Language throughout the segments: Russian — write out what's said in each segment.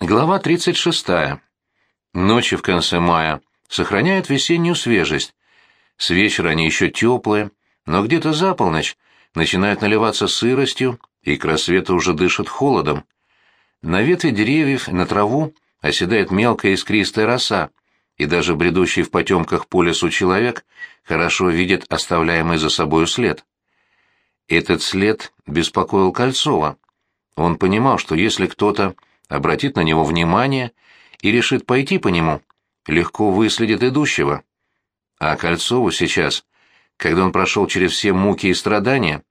Глава 36. Ночи в конце мая сохраняют весеннюю свежесть. С вечера они еще теплые, но где-то за полночь начинают наливаться сыростью, и к рассвету уже дышат холодом. На ветви деревьев, на траву оседает мелкая искристая роса, и даже бредущий в потемках по лесу человек хорошо видит оставляемый за собою след. Этот след беспокоил Кольцова. Он понимал, что если кто-то обратит на него внимание и решит пойти по нему, легко выследит идущего. А Кольцову сейчас, когда он прошел через все муки и страдания,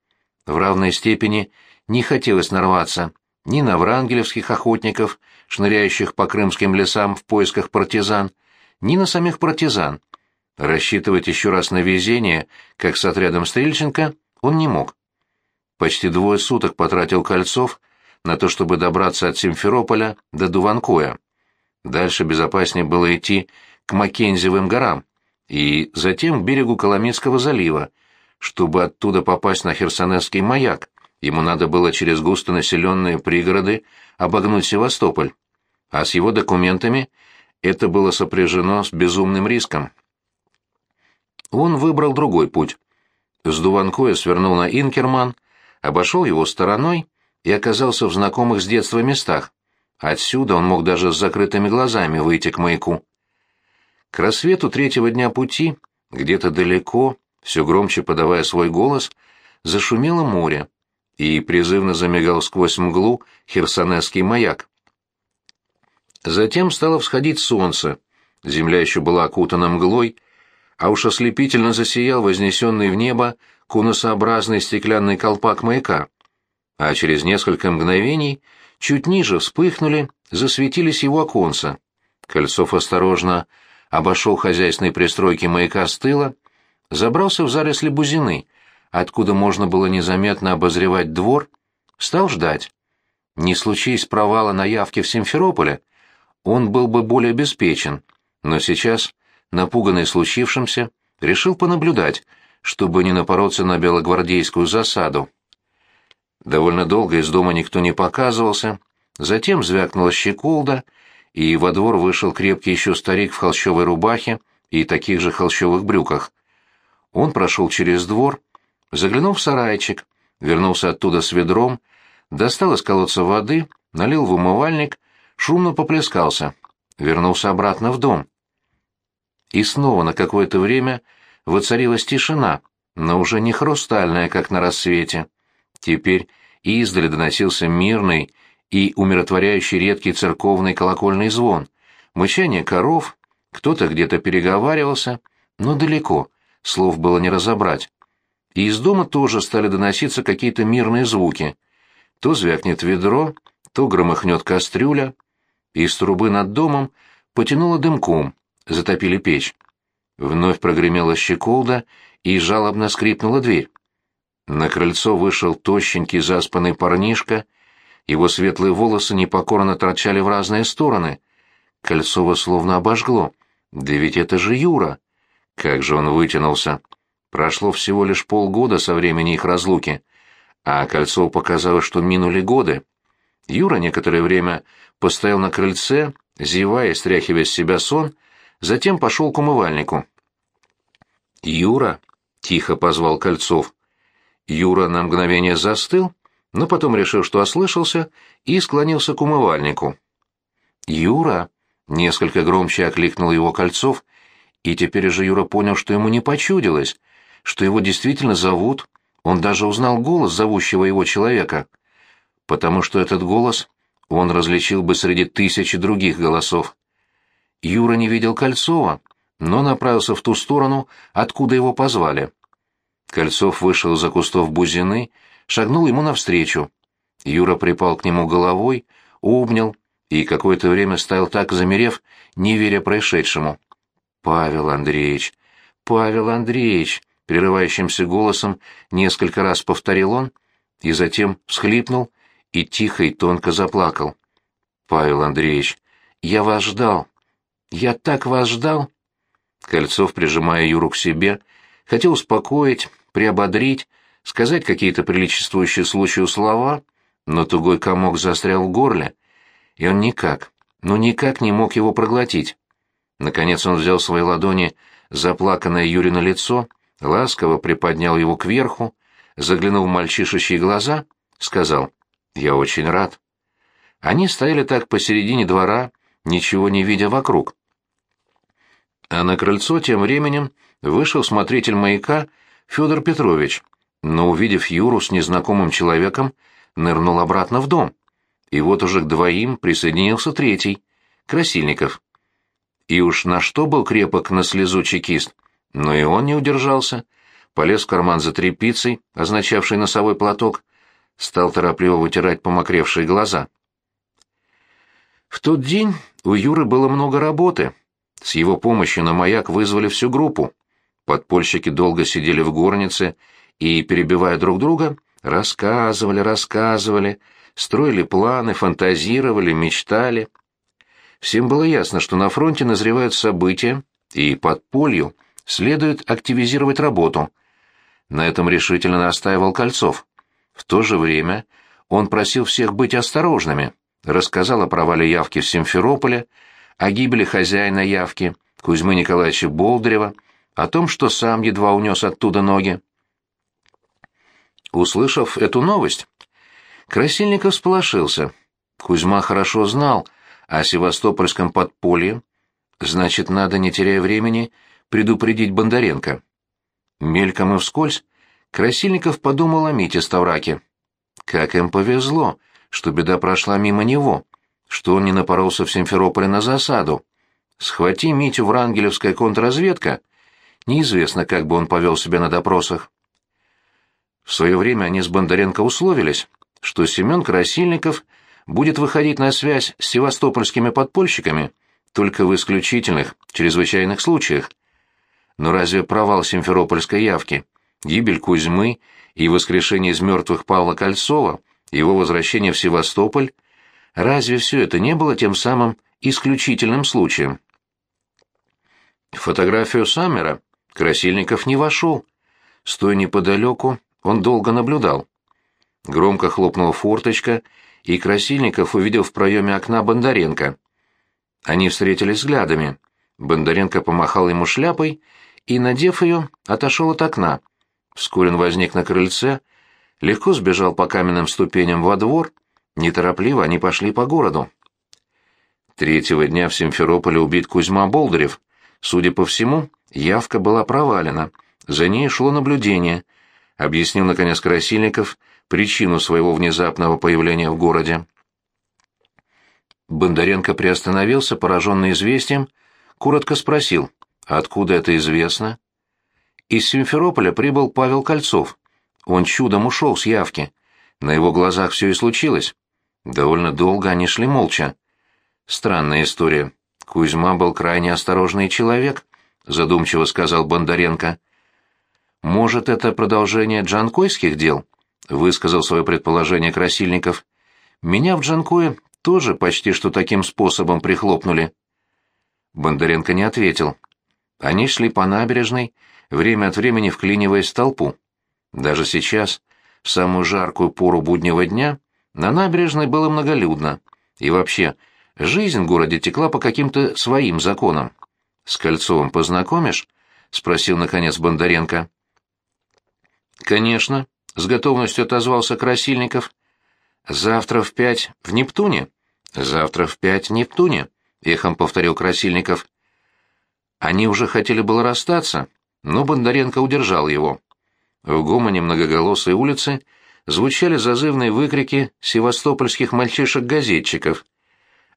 в равной степени не хотелось нарваться ни на врангелевских охотников, шныряющих по крымским лесам в поисках партизан, ни на самих партизан. Рассчитывать еще раз на везение, как с отрядом Стрельченко, он не мог. Почти двое суток потратил Кольцов на то, чтобы добраться от Симферополя до Дуванкоя. Дальше безопаснее было идти к Маккензевым горам и затем к берегу Коломенского залива, чтобы оттуда попасть на Херсонесский маяк. Ему надо было через густонаселенные пригороды обогнуть Севастополь. А с его документами это было сопряжено с безумным риском. Он выбрал другой путь. С Дуванкоя свернул на Инкерман, обошел его стороной и оказался в знакомых с детства местах. Отсюда он мог даже с закрытыми глазами выйти к маяку. К рассвету третьего дня пути, где-то далеко, все громче подавая свой голос, зашумело море, и призывно замигал сквозь мглу херсонесский маяк. Затем стало всходить солнце, земля еще была окутана мглой, а уж ослепительно засиял вознесенный в небо конусообразный стеклянный колпак маяка а через несколько мгновений чуть ниже вспыхнули, засветились его оконца. Кольцов осторожно обошел хозяйственной пристройки маяка с тыла, забрался в заросли бузины, откуда можно было незаметно обозревать двор, стал ждать. Не случись провала на явке в Симферополе, он был бы более обеспечен, но сейчас, напуганный случившимся, решил понаблюдать, чтобы не напороться на белогвардейскую засаду. Довольно долго из дома никто не показывался, затем звякнула щеколда, и во двор вышел крепкий еще старик в холщовой рубахе и таких же холщовых брюках. Он прошел через двор, заглянул в сарайчик, вернулся оттуда с ведром, достал из колодца воды, налил в умывальник, шумно поплескался, вернулся обратно в дом. И снова на какое-то время воцарилась тишина, но уже не хрустальная, как на рассвете. Теперь издали доносился мирный и умиротворяющий редкий церковный колокольный звон, мычание коров, кто-то где-то переговаривался, но далеко, слов было не разобрать. И из дома тоже стали доноситься какие-то мирные звуки. То звякнет ведро, то громыхнет кастрюля. Из трубы над домом потянуло дымком, затопили печь. Вновь прогремела щеколда, и жалобно скрипнула дверь. На крыльцо вышел тощенький заспанный парнишка, его светлые волосы непокорно торчали в разные стороны. Кольцово словно обожгло. Да ведь это же Юра! Как же он вытянулся! Прошло всего лишь полгода со времени их разлуки, а Кольцову показалось, что минули годы. Юра некоторое время постоял на крыльце, зевая и стряхивая с себя сон, затем пошел к умывальнику. «Юра!» — тихо позвал Кольцов. Юра на мгновение застыл, но потом решил, что ослышался, и склонился к умывальнику. «Юра!» — несколько громче окликнул его Кольцов, и теперь же Юра понял, что ему не почудилось, что его действительно зовут, он даже узнал голос зовущего его человека, потому что этот голос он различил бы среди тысячи других голосов. Юра не видел Кольцова, но направился в ту сторону, откуда его позвали. Кольцов вышел за кустов бузины, шагнул ему навстречу. Юра припал к нему головой, обнял и какое-то время стоял так, замерев, не веря происшедшему. «Павел Андреевич! Павел Андреевич!» — прерывающимся голосом несколько раз повторил он, и затем всхлипнул и тихо и тонко заплакал. «Павел Андреевич, я вас ждал! Я так вас ждал!» Кольцов, прижимая Юру к себе, хотел успокоить, приободрить, сказать какие-то приличествующие случаю слова, но тугой комок застрял в горле, и он никак, но никак не мог его проглотить. Наконец он взял в свои ладони заплаканное Юрина лицо, ласково приподнял его кверху, заглянул в мальчишечьи глаза, сказал «Я очень рад». Они стояли так посередине двора, ничего не видя вокруг. А на крыльцо тем временем вышел смотритель маяка Федор Петрович, но, увидев Юру с незнакомым человеком, нырнул обратно в дом. И вот уже к двоим присоединился третий, Красильников. И уж на что был крепок на слезу чекист, но и он не удержался, полез в карман за тряпицей, означавший носовой платок, стал торопливо вытирать помокревшие глаза. В тот день у Юры было много работы. С его помощью на маяк вызвали всю группу. Подпольщики долго сидели в горнице и, перебивая друг друга, рассказывали, рассказывали, строили планы, фантазировали, мечтали. Всем было ясно, что на фронте назревают события, и подполью следует активизировать работу. На этом решительно настаивал Кольцов. В то же время он просил всех быть осторожными рассказал о провале явки в Симферополе, о гибели хозяина явки, Кузьмы Николаевича Болдырева, о том, что сам едва унес оттуда ноги. Услышав эту новость, Красильников сполошился. Кузьма хорошо знал о севастопольском подполье, значит, надо, не теряя времени, предупредить Бондаренко. Мельком и вскользь Красильников подумал о Мите Ставраке. Как им повезло, что беда прошла мимо него, что он не напоролся в Симферополе на засаду. Схвати Митю врангелевская контрразведка, неизвестно, как бы он повел себя на допросах. В свое время они с Бондаренко условились, что Семен Красильников будет выходить на связь с севастопольскими подпольщиками только в исключительных, чрезвычайных случаях. Но разве провал симферопольской явки, гибель Кузьмы и воскрешение из мертвых Павла Кольцова — его возвращение в Севастополь, разве все это не было тем самым исключительным случаем? фотографию Саммера Красильников не вошел. Стоя неподалеку, он долго наблюдал. Громко хлопнула форточка, и Красильников увидел в проеме окна Бондаренко. Они встретились взглядами. Бондаренко помахал ему шляпой и, надев ее, отошел от окна. Вскоре он возник на крыльце, легко сбежал по каменным ступеням во двор, неторопливо они пошли по городу. Третьего дня в Симферополе убит Кузьма Болдырев. Судя по всему, явка была провалена. За ней шло наблюдение. Объяснил, наконец, Красильников причину своего внезапного появления в городе. Бондаренко приостановился, пораженный известием, коротко спросил, откуда это известно? Из Симферополя прибыл Павел Кольцов. Он чудом ушел с явки. На его глазах все и случилось. Довольно долго они шли молча. Странная история. Кузьма был крайне осторожный человек, задумчиво сказал Бондаренко. Может, это продолжение джанкойских дел? Высказал свое предположение Красильников. Меня в Джанкое тоже почти что таким способом прихлопнули. Бондаренко не ответил. Они шли по набережной, время от времени вклиниваясь в толпу. Даже сейчас, в самую жаркую пору буднего дня, на набережной было многолюдно. И вообще, жизнь в городе текла по каким-то своим законам. «С Кольцовым познакомишь?» — спросил, наконец, Бондаренко. «Конечно», — с готовностью отозвался Красильников. «Завтра в пять в Нептуне?» «Завтра в пять в Нептуне», — эхом повторил Красильников. Они уже хотели было расстаться, но Бондаренко удержал его. В гомоне многоголосой улицы звучали зазывные выкрики севастопольских мальчишек-газетчиков.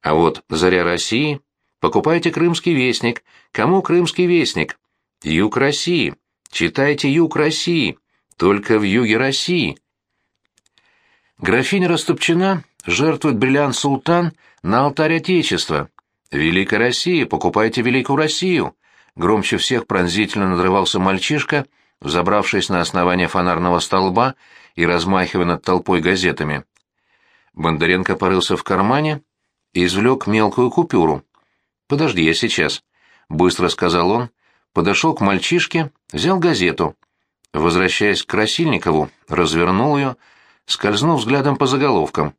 А вот «Заря России», «Покупайте крымский вестник», «Кому крымский вестник?» «Юг России», «Читайте Юг России», «Только в юге России». Графиня Растопчина жертвует бриллиант «Султан» на алтарь Отечества. «Великая Россия, покупайте Великую Россию!» Громче всех пронзительно надрывался мальчишка — взобравшись на основание фонарного столба и размахивая над толпой газетами. Бондаренко порылся в кармане извлек мелкую купюру. «Подожди, я сейчас», — быстро сказал он, подошел к мальчишке, взял газету. Возвращаясь к Красильникову, развернул ее, скользнув взглядом по заголовкам.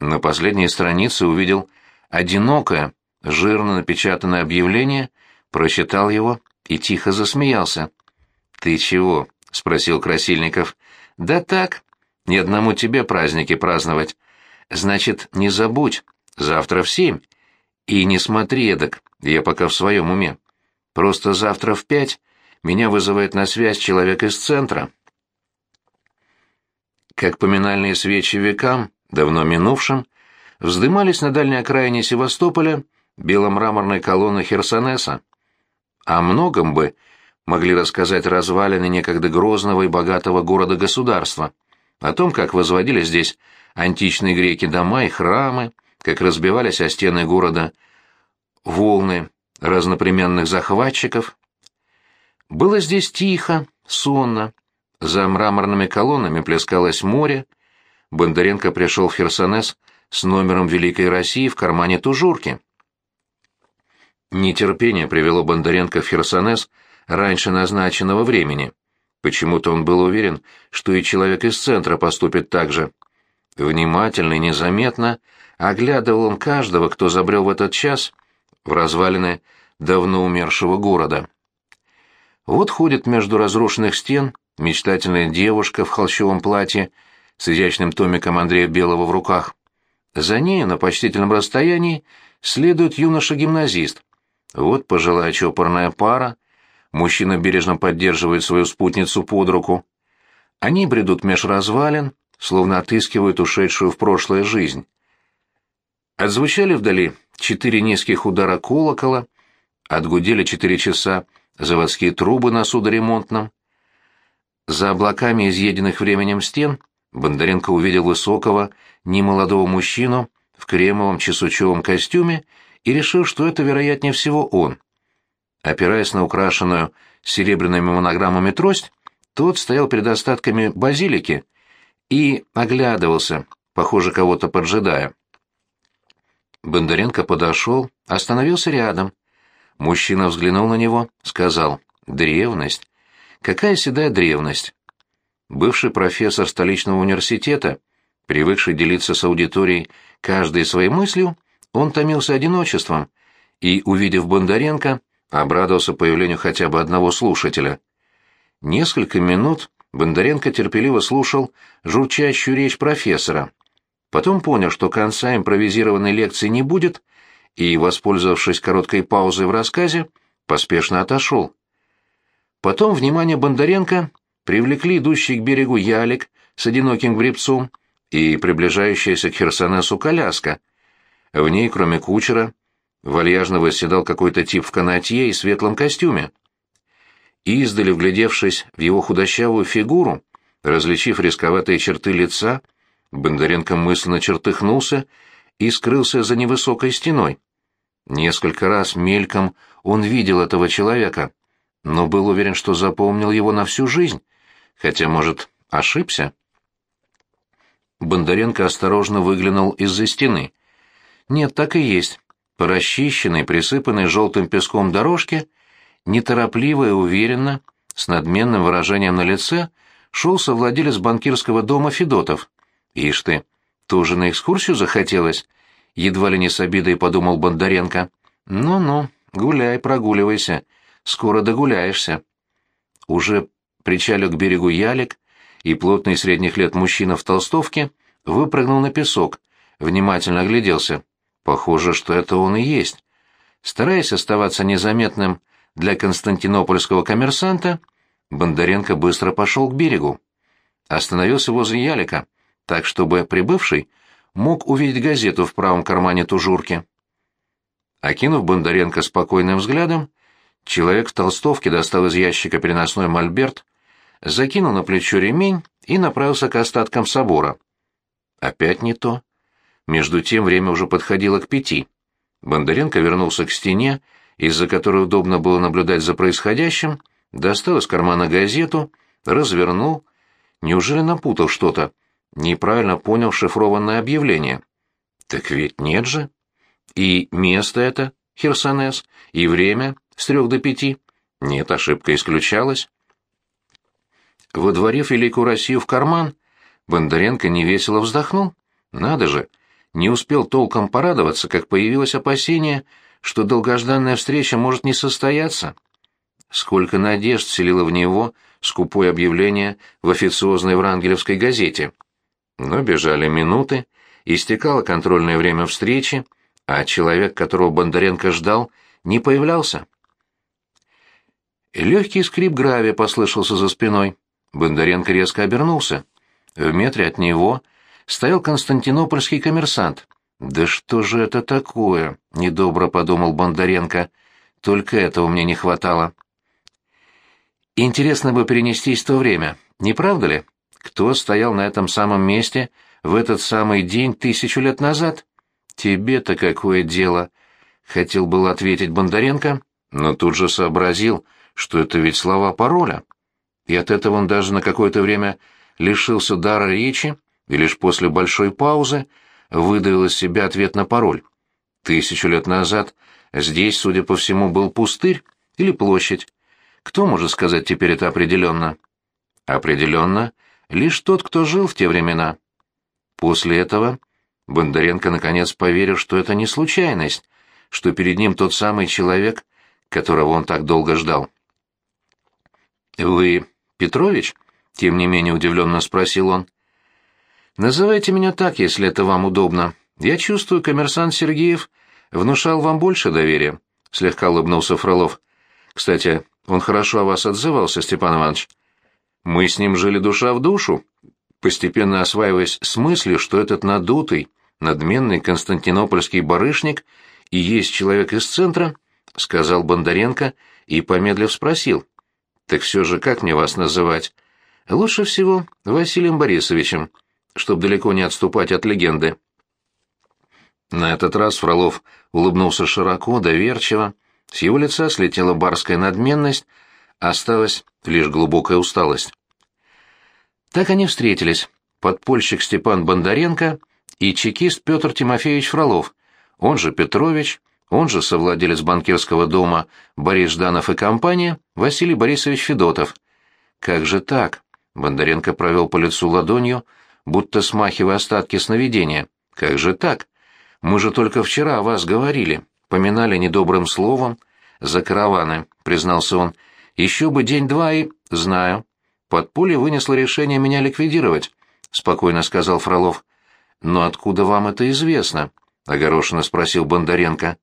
На последней странице увидел одинокое, жирно напечатанное объявление, прочитал его и тихо засмеялся. «Ты чего?» — спросил Красильников. «Да так, ни одному тебе праздники праздновать. Значит, не забудь, завтра в семь. И не смотри эдак, я пока в своем уме. Просто завтра в пять меня вызывает на связь человек из центра». Как поминальные свечи векам, давно минувшим, вздымались на дальней окраине Севастополя беломраморные колонны Херсонеса. О многом бы могли рассказать развалины некогда грозного и богатого города-государства, о том, как возводили здесь античные греки дома и храмы, как разбивались о стены города волны разнопременных захватчиков. Было здесь тихо, сонно, за мраморными колоннами плескалось море. Бондаренко пришел в Херсонес с номером Великой России в кармане тужурки. Нетерпение привело Бондаренко в Херсонес раньше назначенного времени. Почему-то он был уверен, что и человек из центра поступит так же. Внимательно и незаметно оглядывал он каждого, кто забрел в этот час в развалины давно умершего города. Вот ходит между разрушенных стен мечтательная девушка в холщовом платье с изящным томиком Андрея Белого в руках. За ней на почтительном расстоянии следует юноша-гимназист, вот пожилая чопорная пара, мужчина бережно поддерживает свою спутницу под руку. Они бредут меж развалин, словно отыскивают ушедшую в прошлое жизнь. Отзвучали вдали четыре низких удара колокола, отгудели четыре часа заводские трубы на судоремонтном. За облаками изъеденных временем стен Бондаренко увидел высокого, немолодого мужчину в кремовом чесучевом костюме и решил, что это, вероятнее всего, он. Опираясь на украшенную серебряными монограммами трость, тот стоял перед остатками базилики и оглядывался, похоже, кого-то поджидая. Бондаренко подошел, остановился рядом. Мужчина взглянул на него, сказал «Древность». «Какая седая древность?» Бывший профессор столичного университета, привыкший делиться с аудиторией каждой своей мыслью, он томился одиночеством и, увидев Бондаренко, обрадовался появлению хотя бы одного слушателя. Несколько минут Бондаренко терпеливо слушал журчащую речь профессора. Потом понял, что конца импровизированной лекции не будет, и, воспользовавшись короткой паузой в рассказе, поспешно отошел. Потом внимание Бондаренко привлекли идущий к берегу ялик с одиноким гребцом и приближающаяся к Херсонесу коляска, в ней, кроме кучера, вальяжно восседал какой-то тип в канатье и светлом костюме. Издали, вглядевшись в его худощавую фигуру, различив рисковатые черты лица, Бондаренко мысленно чертыхнулся и скрылся за невысокой стеной. Несколько раз мельком он видел этого человека, но был уверен, что запомнил его на всю жизнь, хотя, может, ошибся. Бондаренко осторожно выглянул из-за стены. Нет, так и есть. По расчищенной, присыпанной желтым песком дорожке, неторопливо и уверенно, с надменным выражением на лице, шел совладелец банкирского дома Федотов. Ишь ты, тоже на экскурсию захотелось? Едва ли не с обидой подумал Бондаренко. Ну-ну, гуляй, прогуливайся, скоро догуляешься. Уже причалил к берегу ялик, и плотный средних лет мужчина в толстовке выпрыгнул на песок, внимательно огляделся. Похоже, что это он и есть. Стараясь оставаться незаметным для константинопольского коммерсанта, Бондаренко быстро пошел к берегу. Остановился возле ялика, так чтобы прибывший мог увидеть газету в правом кармане тужурки. Окинув Бондаренко спокойным взглядом, человек в толстовке достал из ящика переносной мольберт, закинул на плечо ремень и направился к остаткам собора. Опять не то. Между тем время уже подходило к пяти. Бондаренко вернулся к стене, из-за которой удобно было наблюдать за происходящим, достал из кармана газету, развернул. Неужели напутал что-то? Неправильно понял шифрованное объявление. Так ведь нет же. И место это, Херсонес, и время с трех до пяти. Нет, ошибка исключалась. Водворив Великую Россию в карман, Бондаренко невесело вздохнул. Надо же, не успел толком порадоваться, как появилось опасение, что долгожданная встреча может не состояться. Сколько надежд селило в него скупое объявление в официозной врангелевской газете. Но бежали минуты, истекало контрольное время встречи, а человек, которого Бондаренко ждал, не появлялся. Легкий скрип гравия послышался за спиной. Бондаренко резко обернулся. В метре от него стоял константинопольский коммерсант. «Да что же это такое?» — недобро подумал Бондаренко. «Только этого мне не хватало». Интересно бы перенестись в то время, не правда ли? Кто стоял на этом самом месте в этот самый день тысячу лет назад? Тебе-то какое дело? Хотел был ответить Бондаренко, но тут же сообразил, что это ведь слова пароля. И от этого он даже на какое-то время лишился дара речи и лишь после большой паузы выдавил из себя ответ на пароль. Тысячу лет назад здесь, судя по всему, был пустырь или площадь. Кто может сказать теперь это определенно? Определенно, лишь тот, кто жил в те времена. После этого Бондаренко наконец поверил, что это не случайность, что перед ним тот самый человек, которого он так долго ждал. «Вы Петрович?» — тем не менее удивленно спросил он. «Называйте меня так, если это вам удобно. Я чувствую, коммерсант Сергеев внушал вам больше доверия», — слегка улыбнулся Фролов. «Кстати, он хорошо о вас отзывался, Степан Иванович. Мы с ним жили душа в душу, постепенно осваиваясь с мыслью, что этот надутый, надменный константинопольский барышник и есть человек из центра, — сказал Бондаренко и, помедлив, спросил. «Так все же как мне вас называть?» «Лучше всего Василием Борисовичем, чтобы далеко не отступать от легенды». На этот раз Фролов улыбнулся широко, доверчиво, с его лица слетела барская надменность, осталась лишь глубокая усталость. Так они встретились, подпольщик Степан Бондаренко и чекист Петр Тимофеевич Фролов, он же Петрович, он же совладелец банкирского дома Борис Жданов и компания Василий Борисович Федотов. Как же так? Бондаренко провел по лицу ладонью, будто смахивая остатки сновидения. Как же так? Мы же только вчера о вас говорили поминали недобрым словом. За караваны, признался он. Еще бы день-два и... Знаю. Подполье вынесло решение меня ликвидировать, спокойно сказал Фролов. Но откуда вам это известно? огорошенно спросил Бондаренко.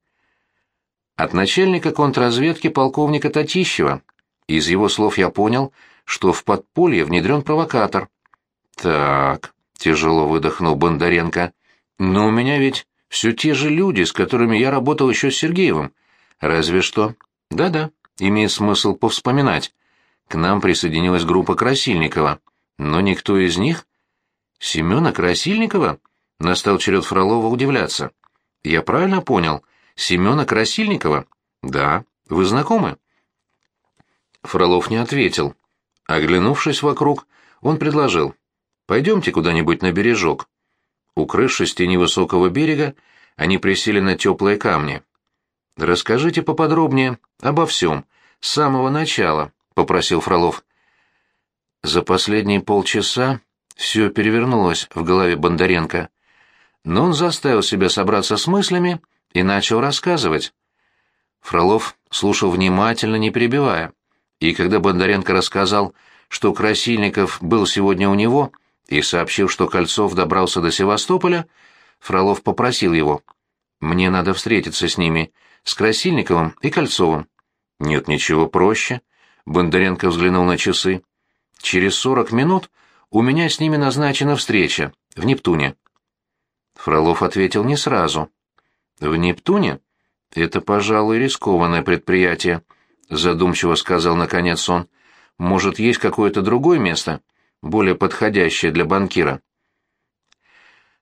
От начальника контрразведки полковника Татищева. Из его слов я понял, что в подполье внедрен провокатор. Так, тяжело выдохнул Бондаренко. Но у меня ведь все те же люди, с которыми я работал еще с Сергеевым. Разве что... Да-да, имеет смысл повспоминать. К нам присоединилась группа Красильникова. Но никто из них... Семена Красильникова? Настал черед Фролова удивляться. Я правильно понял? Семена Красильникова? Да. Вы знакомы? Фролов не ответил. Оглянувшись вокруг, он предложил. «Пойдемте куда-нибудь на бережок. Укрывшись тени высокого берега, они присели на теплые камни. «Расскажите поподробнее обо всем, с самого начала», — попросил Фролов. За последние полчаса все перевернулось в голове Бондаренко. Но он заставил себя собраться с мыслями и начал рассказывать. Фролов слушал внимательно, не перебивая. И когда Бондаренко рассказал, что Красильников был сегодня у него, — и сообщил, что Кольцов добрался до Севастополя, Фролов попросил его. «Мне надо встретиться с ними, с Красильниковым и Кольцовым». «Нет ничего проще», — Бондаренко взглянул на часы. «Через сорок минут у меня с ними назначена встреча, в Нептуне». Фролов ответил не сразу. «В Нептуне? Это, пожалуй, рискованное предприятие», — задумчиво сказал наконец он. «Может, есть какое-то другое место?» более подходящее для банкира.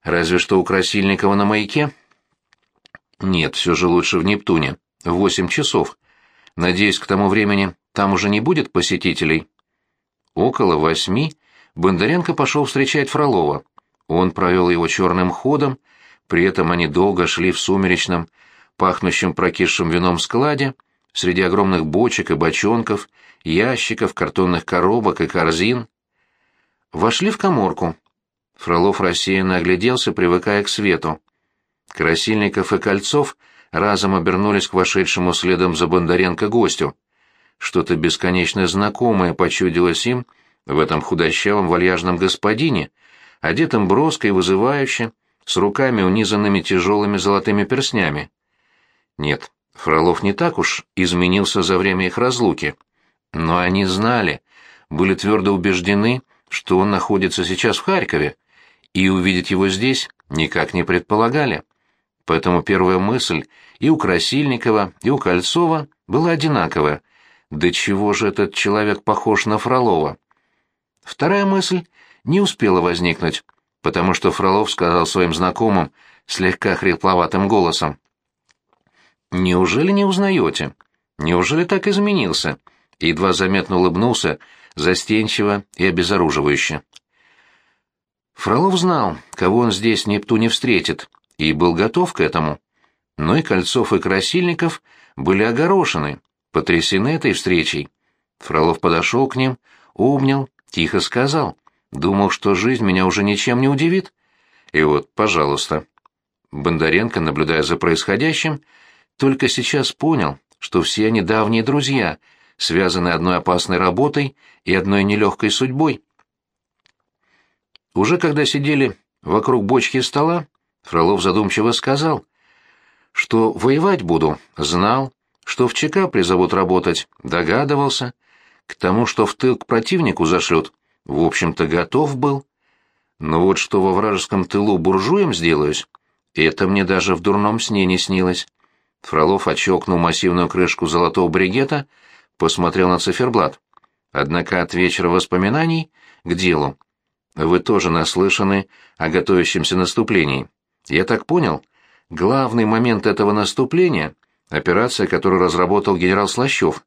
Разве что у Красильникова на маяке? Нет, все же лучше в Нептуне. В восемь часов. Надеюсь, к тому времени там уже не будет посетителей. Около восьми Бондаренко пошел встречать Фролова. Он провел его черным ходом, при этом они долго шли в сумеречном, пахнущем прокисшим вином складе, среди огромных бочек и бочонков, ящиков, картонных коробок и корзин. Вошли в коморку. Фролов рассеянно огляделся, привыкая к свету. Красильников и Кольцов разом обернулись к вошедшему следом за Бондаренко гостю. Что-то бесконечно знакомое почудилось им в этом худощавом вальяжном господине, одетом броско и вызывающе, с руками, унизанными тяжелыми золотыми перстнями. Нет, Фролов не так уж изменился за время их разлуки. Но они знали, были твердо убеждены, что он находится сейчас в Харькове, и увидеть его здесь никак не предполагали. Поэтому первая мысль и у Красильникова, и у Кольцова была одинаковая. Да чего же этот человек похож на Фролова? Вторая мысль не успела возникнуть, потому что Фролов сказал своим знакомым слегка хрипловатым голосом. «Неужели не узнаете? Неужели так изменился?» Едва заметно улыбнулся, застенчиво и обезоруживающе. Фролов знал, кого он здесь в Нептуне встретит, и был готов к этому. Но и Кольцов, и Красильников были огорошены, потрясены этой встречей. Фролов подошел к ним, обнял, тихо сказал. Думал, что жизнь меня уже ничем не удивит. И вот, пожалуйста. Бондаренко, наблюдая за происходящим, только сейчас понял, что все они давние друзья, связаны одной опасной работой и одной нелегкой судьбой. Уже когда сидели вокруг бочки стола, Фролов задумчиво сказал, что воевать буду, знал, что в ЧК призовут работать, догадывался, к тому, что в тыл к противнику зашлют, в общем-то, готов был. Но вот что во вражеском тылу буржуем сделаюсь, это мне даже в дурном сне не снилось. Фролов отщелкнул массивную крышку золотого бригета, посмотрел на циферблат. Однако от вечера воспоминаний к делу. Вы тоже наслышаны о готовящемся наступлении. Я так понял, главный момент этого наступления — операция, которую разработал генерал Слащев.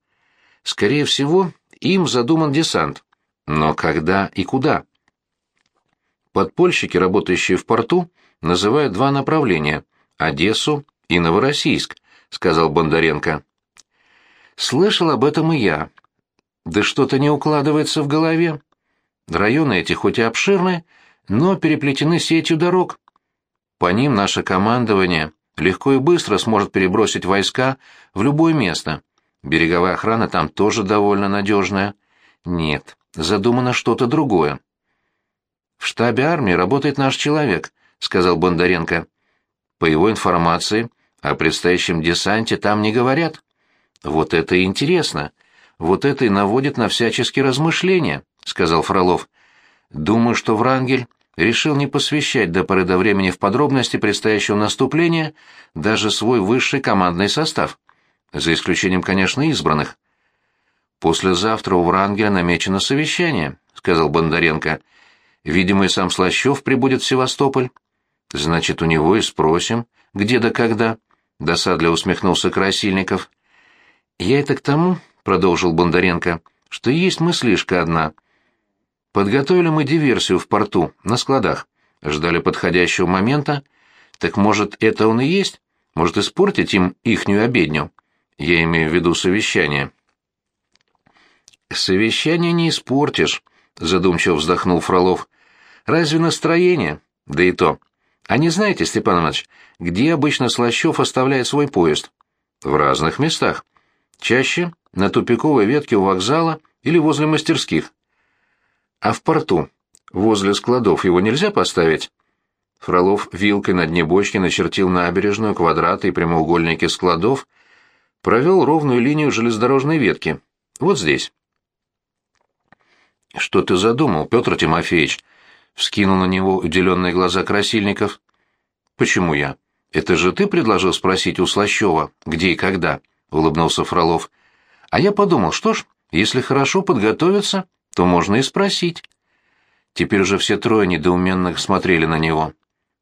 Скорее всего, им задуман десант. Но когда и куда? Подпольщики, работающие в порту, называют два направления — Одессу и Новороссийск —— сказал Бондаренко. «Слышал об этом и я. Да что-то не укладывается в голове. Районы эти хоть и обширны, но переплетены сетью дорог. По ним наше командование легко и быстро сможет перебросить войска в любое место. Береговая охрана там тоже довольно надежная. Нет, задумано что-то другое. «В штабе армии работает наш человек», — сказал Бондаренко. По его информации, о предстоящем десанте там не говорят. Вот это и интересно. Вот это и наводит на всяческие размышления, сказал Фролов. Думаю, что Врангель решил не посвящать до поры до времени в подробности предстоящего наступления даже свой высший командный состав, за исключением, конечно, избранных. «Послезавтра у Врангеля намечено совещание», — сказал Бондаренко. «Видимо, и сам Слащев прибудет в Севастополь. Значит, у него и спросим, где да когда». — досадливо усмехнулся Красильников. «Я это к тому», — продолжил Бондаренко, — «что есть мыслишка одна. Подготовили мы диверсию в порту, на складах. Ждали подходящего момента. Так, может, это он и есть? Может, испортить им ихнюю обедню? Я имею в виду совещание». «Совещание не испортишь», — задумчиво вздохнул Фролов. «Разве настроение? Да и то. А не знаете, Степан Иванович, где обычно Слащев оставляет свой поезд? В разных местах. Чаще на тупиковой ветке у вокзала или возле мастерских. А в порту, возле складов, его нельзя поставить? Фролов вилкой на дне бочки начертил набережную, квадраты и прямоугольники складов, провел ровную линию железнодорожной ветки. Вот здесь. «Что ты задумал, Петр Тимофеевич?» вскинул на него уделенные глаза Красильников. «Почему я? Это же ты предложил спросить у Слащева, где и когда?» — улыбнулся Фролов. «А я подумал, что ж, если хорошо подготовиться, то можно и спросить». Теперь уже все трое недоуменно смотрели на него.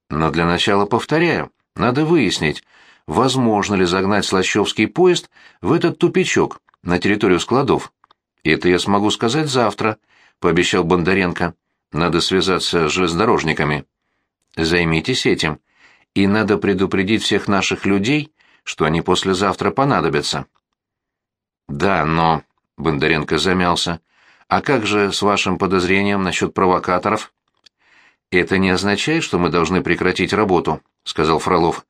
Но для начала повторяю, надо выяснить, возможно ли загнать слащевский поезд в этот тупичок на территорию складов. Это я смогу сказать завтра, — пообещал Бондаренко. Надо связаться с железнодорожниками. Займитесь этим. И надо предупредить всех наших людей, что они послезавтра понадобятся. Да, но... Бондаренко замялся. А как же с вашим подозрением насчет провокаторов? Это не означает, что мы должны прекратить работу, сказал Фролов.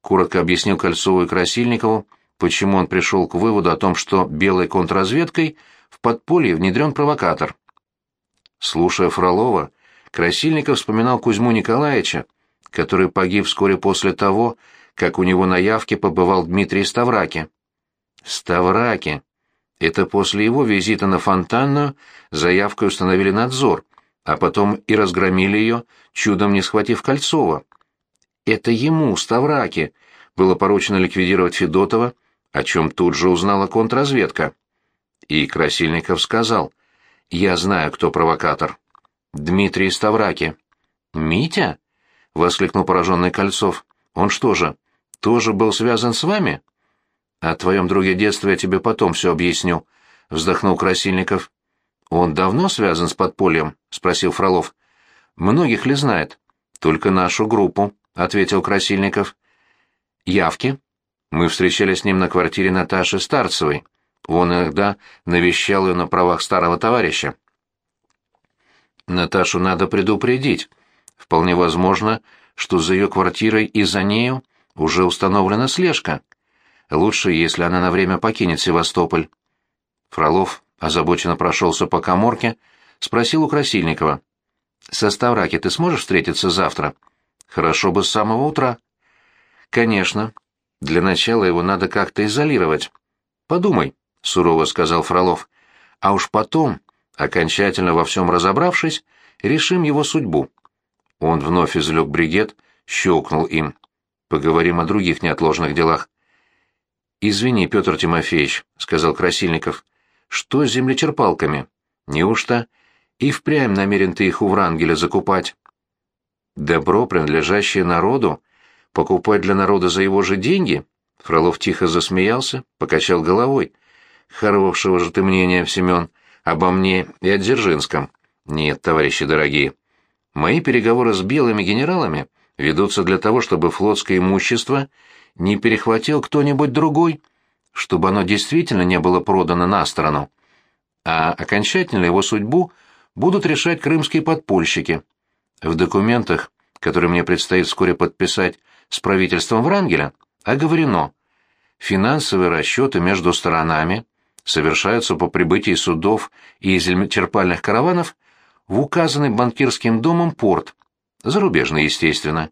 коротко объяснил Кольцову и Красильникову, почему он пришел к выводу о том, что белой контрразведкой в подполье внедрен провокатор. Слушая Фролова, Красильников вспоминал Кузьму Николаевича, который погиб вскоре после того, как у него на явке побывал Дмитрий Ставраки. Ставраки. Это после его визита на Фонтанную заявкой установили надзор, а потом и разгромили ее, чудом не схватив Кольцова. Это ему, Ставраки, было поручено ликвидировать Федотова, о чем тут же узнала контрразведка. И Красильников сказал, «Я знаю, кто провокатор. Дмитрий Ставраки». «Митя?» — воскликнул пораженный Кольцов. «Он что же, тоже был связан с вами?» «О твоем друге детства я тебе потом все объясню», — вздохнул Красильников. «Он давно связан с подпольем?» — спросил Фролов. «Многих ли знает?» «Только нашу группу», — ответил Красильников. «Явки?» Мы встречались с ним на квартире Наташи Старцевой. Он иногда навещал ее на правах старого товарища. Наташу надо предупредить. Вполне возможно, что за ее квартирой и за нею уже установлена слежка. Лучше, если она на время покинет Севастополь. Фролов озабоченно прошелся по коморке, спросил у Красильникова. «Со Ставраки ты сможешь встретиться завтра?» «Хорошо бы с самого утра». «Конечно. Для начала его надо как-то изолировать. Подумай», — сурово сказал Фролов. «А уж потом, окончательно во всем разобравшись, решим его судьбу». Он вновь извлек бригет, щелкнул им. «Поговорим о других неотложных делах». «Извини, Петр Тимофеевич», — сказал Красильников. «Что с землечерпалками? Неужто и впрямь намерен ты их у Врангеля закупать?» «Добро, принадлежащее народу, покупать для народа за его же деньги?» Фролов тихо засмеялся, покачал головой. «Хорошего же ты мнения, Семен, обо мне и о Дзержинском. Нет, товарищи дорогие. Мои переговоры с белыми генералами ведутся для того, чтобы флотское имущество не перехватил кто-нибудь другой, чтобы оно действительно не было продано на сторону. А окончательно его судьбу будут решать крымские подпольщики. В документах, которые мне предстоит вскоре подписать с правительством Врангеля, оговорено, финансовые расчеты между сторонами совершаются по прибытии судов и землечерпальных караванов в указанный банкирским домом порт, зарубежный, естественно.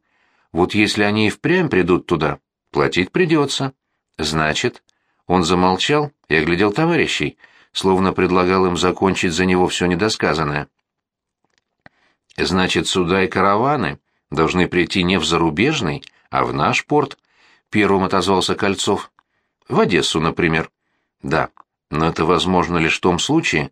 Вот если они и впрямь придут туда, Платить придется. Значит, он замолчал и оглядел товарищей, словно предлагал им закончить за него все недосказанное. Значит, суда и караваны должны прийти не в зарубежный, а в наш порт, первым отозвался Кольцов. В Одессу, например. Да, но это возможно лишь в том случае,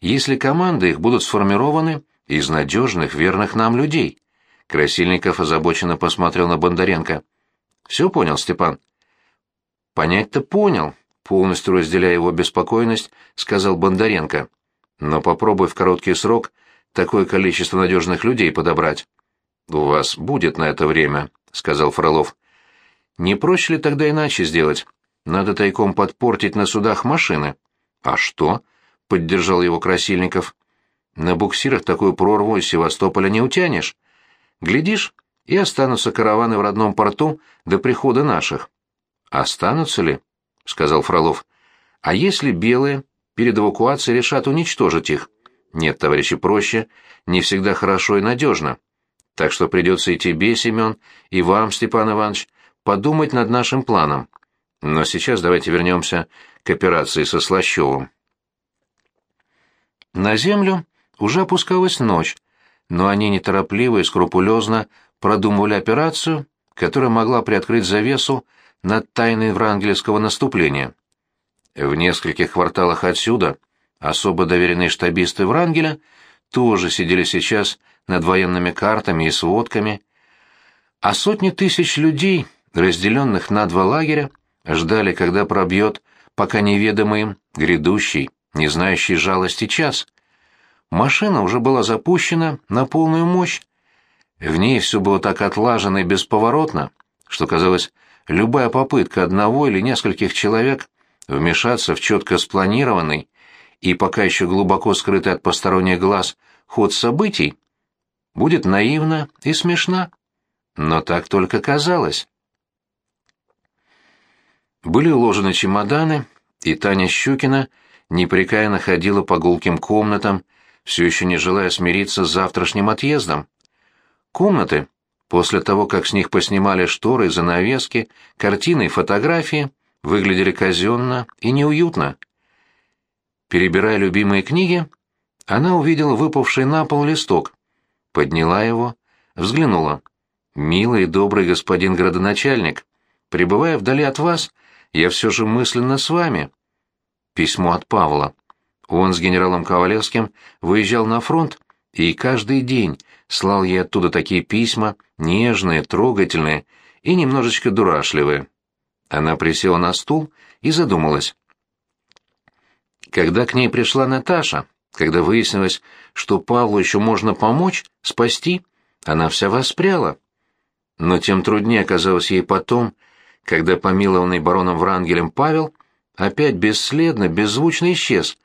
если команды их будут сформированы из надежных, верных нам людей. Красильников озабоченно посмотрел на Бондаренко. Все понял, Степан? Понять-то понял, полностью разделяя его беспокойность, сказал Бондаренко. Но попробуй в короткий срок такое количество надежных людей подобрать. У вас будет на это время, сказал Фролов. Не проще ли тогда иначе сделать? Надо тайком подпортить на судах машины. А что? поддержал его Красильников. На буксирах такую прорву из Севастополя не утянешь. Глядишь, и останутся караваны в родном порту до прихода наших. Останутся ли? сказал Фролов. А если белые перед эвакуацией решат уничтожить их? Нет, товарищи, проще, не всегда хорошо и надежно. Так что придется и тебе, Семен, и вам, Степан Иванович, подумать над нашим планом. Но сейчас давайте вернемся к операции со Слащевым. На землю уже опускалась ночь, но они неторопливо и скрупулезно продумывали операцию, которая могла приоткрыть завесу над тайной врангелевского наступления. В нескольких кварталах отсюда особо доверенные штабисты Врангеля тоже сидели сейчас над военными картами и сводками, а сотни тысяч людей, разделенных на два лагеря, ждали, когда пробьет пока неведомый им грядущий, не знающий жалости час. Машина уже была запущена на полную мощь, в ней все было так отлажено и бесповоротно, что, казалось, любая попытка одного или нескольких человек вмешаться в четко спланированный и пока еще глубоко скрытый от посторонних глаз ход событий будет наивна и смешна. Но так только казалось. Были уложены чемоданы, и Таня Щукина непрекаянно ходила по гулким комнатам, все еще не желая смириться с завтрашним отъездом. Комнаты, после того, как с них поснимали шторы, занавески, картины и фотографии, выглядели казенно и неуютно. Перебирая любимые книги, она увидела выпавший на пол листок, подняла его, взглянула. «Милый и добрый господин градоначальник, пребывая вдали от вас, я все же мысленно с вами». Письмо от Павла. Он с генералом Ковалевским выезжал на фронт и каждый день слал ей оттуда такие письма, нежные, трогательные и немножечко дурашливые. Она присела на стул и задумалась. Когда к ней пришла Наташа, когда выяснилось, что Павлу еще можно помочь, спасти, она вся воспряла. Но тем труднее оказалось ей потом, когда помилованный бароном Врангелем Павел опять бесследно, беззвучно исчез,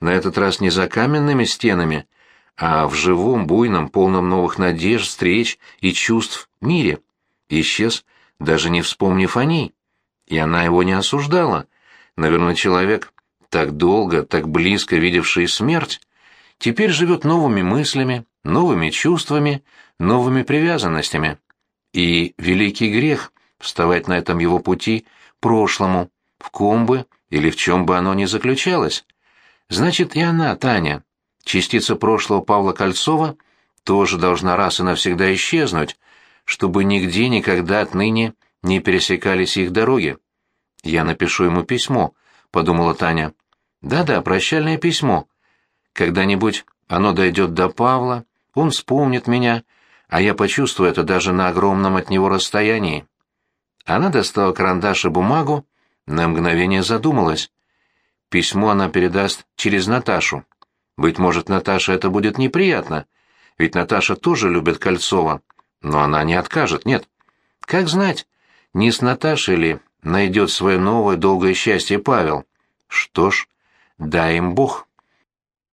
на этот раз не за каменными стенами, а в живом, буйном, полном новых надежд, встреч и чувств мире. Исчез, даже не вспомнив о ней. И она его не осуждала. Наверное, человек, так долго, так близко видевший смерть, теперь живет новыми мыслями, новыми чувствами, новыми привязанностями. И великий грех вставать на этом его пути прошлому, в ком бы или в чем бы оно ни заключалось. Значит, и она, Таня, частица прошлого Павла Кольцова, тоже должна раз и навсегда исчезнуть, чтобы нигде никогда отныне не пересекались их дороги. «Я напишу ему письмо», — подумала Таня. «Да-да, прощальное письмо. Когда-нибудь оно дойдет до Павла, он вспомнит меня, а я почувствую это даже на огромном от него расстоянии». Она достала карандаш и бумагу, на мгновение задумалась. Письмо она передаст через Наташу. Быть может, Наташе это будет неприятно, ведь Наташа тоже любит Кольцова, но она не откажет, нет. Как знать, не с Наташей ли найдет свое новое долгое счастье Павел? Что ж, дай им Бог.